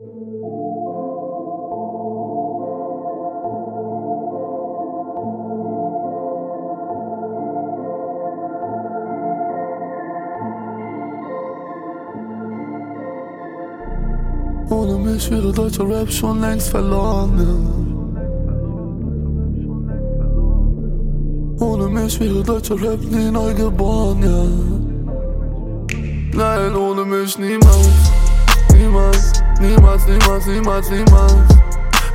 Ohne mich wäre deutscher Rap schon längst verloren. Ja. Ohne mich wäre deutscher Rap nie neu geboren, ja. Nein, ohne mich niemals, niemals, niemals, niemals, niemals, niemals.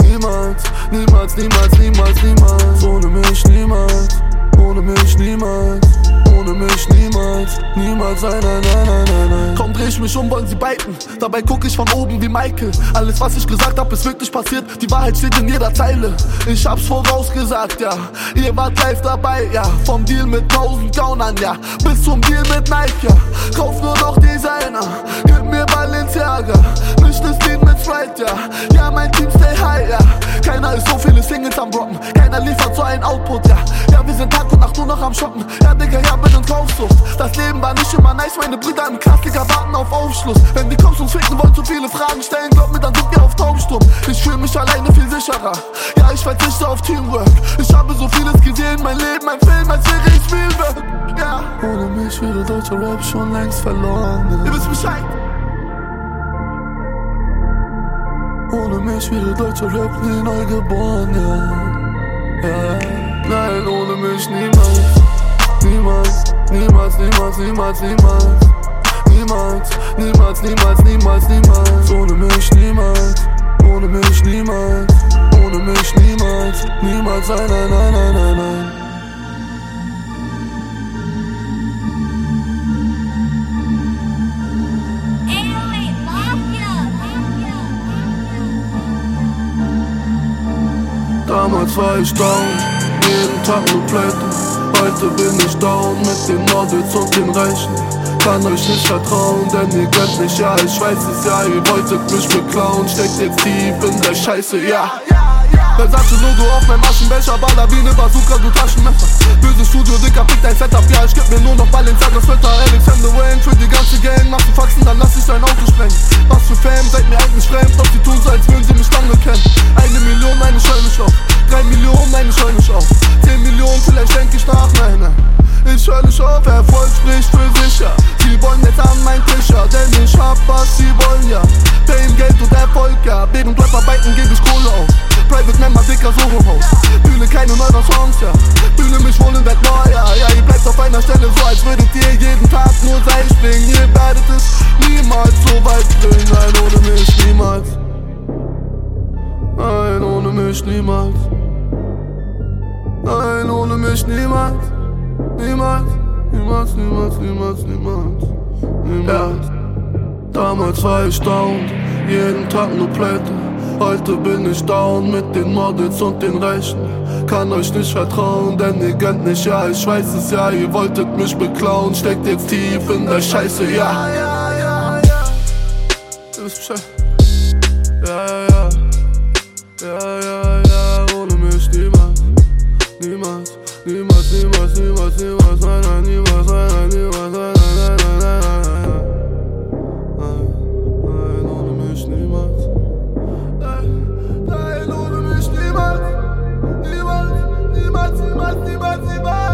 Niemals, niemals, niemals, niemals, niemals. Ohne mich niemals, ohne mich niemals ohne mich niemals, niemals, nein, nein, nein, nein, nein, nein. Kaum dreh ich mich um, wollen sie biten. Dabei guck ich von oben wie Michael. Alles, was ich gesagt hab, ist wirklich passiert. Die Wahrheit steht in jeder Zeile. Ich hab's vorausgesagt, ja. Ihr wart live dabei, ja. Vom Deal mit tausend Gaunern, ja. Bis zum Deal mit Nike, ja. Kauf nur noch Designer. Ja. Ja, mein Team stay high, ja. Keiner ist so viele Singles am Droppen. Keiner liefert so einen Output, ja. Ja, wir sind Tag und Nacht nur noch am Shoppen. Ja, Digga, ja, bin in Kaufsucht. Das Leben war nicht immer nice, meine Brüder im Klassiker warten auf Aufschluss. Wenn die kommst und ficken wollt, so viele Fragen stellen, glaub mir, dann sind wir auf Taubsturm. Ich fühl mich alleine viel sicherer. Ja, ich verzichte auf Teamwork. Ich habe so vieles gesehen, mein Leben, mein Film, als wäre ich Spielberg. Ja. Ohne mich wäre deutscher Rap schon längst verloren. Ihr wisst Bescheid. Ohne mich wäre deutscher Rap nie neu geboren, ja. ja. Nein, ohne mich niemals, niemals, niemals, niemals, niemals, niemals. Niemals, niemals, niemals, niemals, niemals. Ohne mich niemals, ohne mich niemals, ohne mich niemals, niemals, nein, nein, nein, nein, nein, Damals war ich down, jeden Tag nur Pleite. Heute bin ich down mit den Models und den Reichen. Kann euch nicht vertrauen, denn ihr könnt nicht, ja, ich weiß es ja, ihr wolltet mich beklauen. Steckt jetzt tief in der Scheiße, ja. Versace-Logo auf meinem wie ne Bazooka, du Taschenmesser. Böse Studio, dicker, pick dein Setup, ja, ich geb mir nur noch Balenciaga, Sweater, Alexander Wayne, für die ganze Gang, machst du Faxen, dann lass ich dein Auto sprengen. Was für Fame, seid mir eigentlich fremd, doch sie tun so, als würden sie mich lange kennen. Eine Million, meine Scheune auf. Drei Millionen, meine Scheune auf. Zehn Millionen, vielleicht denk ich nach, nein, nein. Ich höre nicht auf, Erfolg spricht für sich, ja. Sie wollen jetzt an mein Tisch, ja, denn ich hab, was sie wollen, ja. Fame, Geld und Erfolg, ja. Während Rap-Arbeiten geb ich Kohle auf. Private Member, dicker Soho-Haus. Bühne keine neuen Songs, ja. Bühne mich wohl in Bett neu, ja. Ja, ihr bleibt auf einer Stelle so, als würdet ihr jeden Tag nur Seil springen. Ihr werdet es niemals so weit bringen. Nein, ohne mich niemals. Nein, ohne mich niemals. Nein, ohne mich niemals. Niemals, niemals, niemals, niemals, niemals. Niemals. Damals war ich down, jeden Tag nur Pleite. Heute bin ich down mit den Models und den Reichen. Kann euch nicht vertrauen, denn ihr gönnt nicht, ja, ich weiß es ja. Ihr wolltet mich beklauen, steckt jetzt tief in der Scheiße, ja. Ja, ja, ja, ja. Bescheid. Ja, everybody.